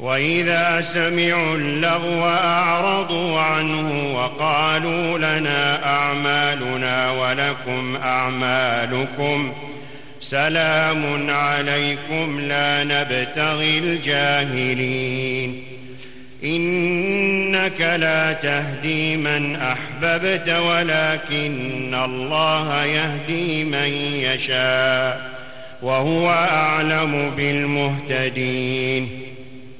وإذا سمعوا اللغو أعرضوا عنه وقالوا لنا أعمالنا ولكم أعمالكم سلام عليكم لا نبتغي الجاهلين إنك لا تهدي من أحببت ولكن الله يهدي من يشاء وهو أعلم بالمهتدين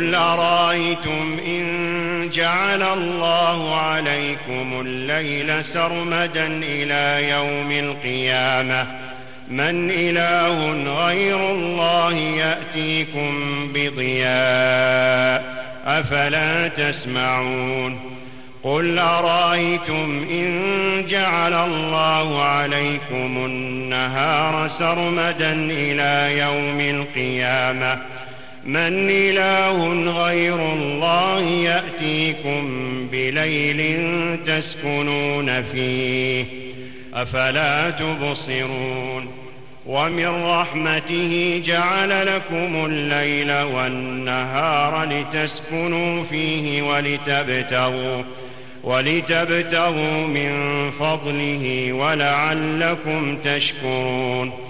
قل أرأيتم إن جعل الله عليكم الليل سرمدا إلى يوم القيامة؟ من إله غير الله يأتيكم بضياء أفلا تسمعون. قل أرأيتم إن جعل الله عليكم النهار سرمدا إلى يوم القيامة؟ من إله غير الله يأتيكم بليل تسكنون فيه. أفلا تبصرون؟ ومن رحمته جعل لكم الليل والنهار لتسكنوا فيه ولتبتغوا ولتبتغوا من فضله ولعلكم تشكرون.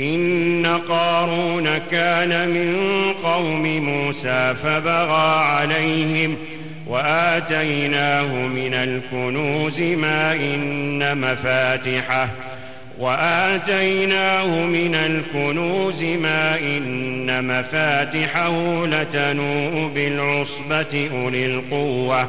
إن قارون كان من قوم موسى فبغى عليهم وآتيناه من الكنوز ما إن مفاتحه وآتيناه من الكنوز ما إن مفاتحه لتنوء بالعصبة أولي القوة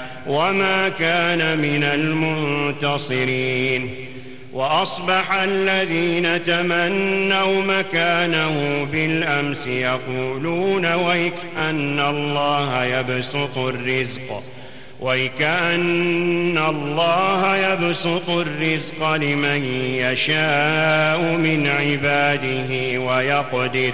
وما كان من المنتصرين وأصبح الذين تمنوا مكانه بالأمس يقولون ويك أن الله يبسط الرزق ويكأن الله يبسط الرزق لمن يشاء من عباده ويقدر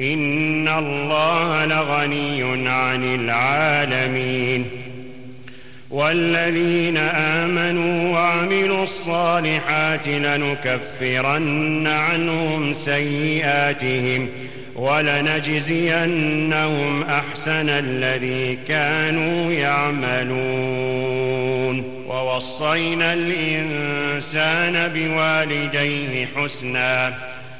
إن الله لغني عن العالمين والذين آمنوا وعملوا الصالحات لنكفرن عنهم سيئاتهم ولنجزينهم أحسن الذي كانوا يعملون ووصينا الإنسان بوالديه حسناً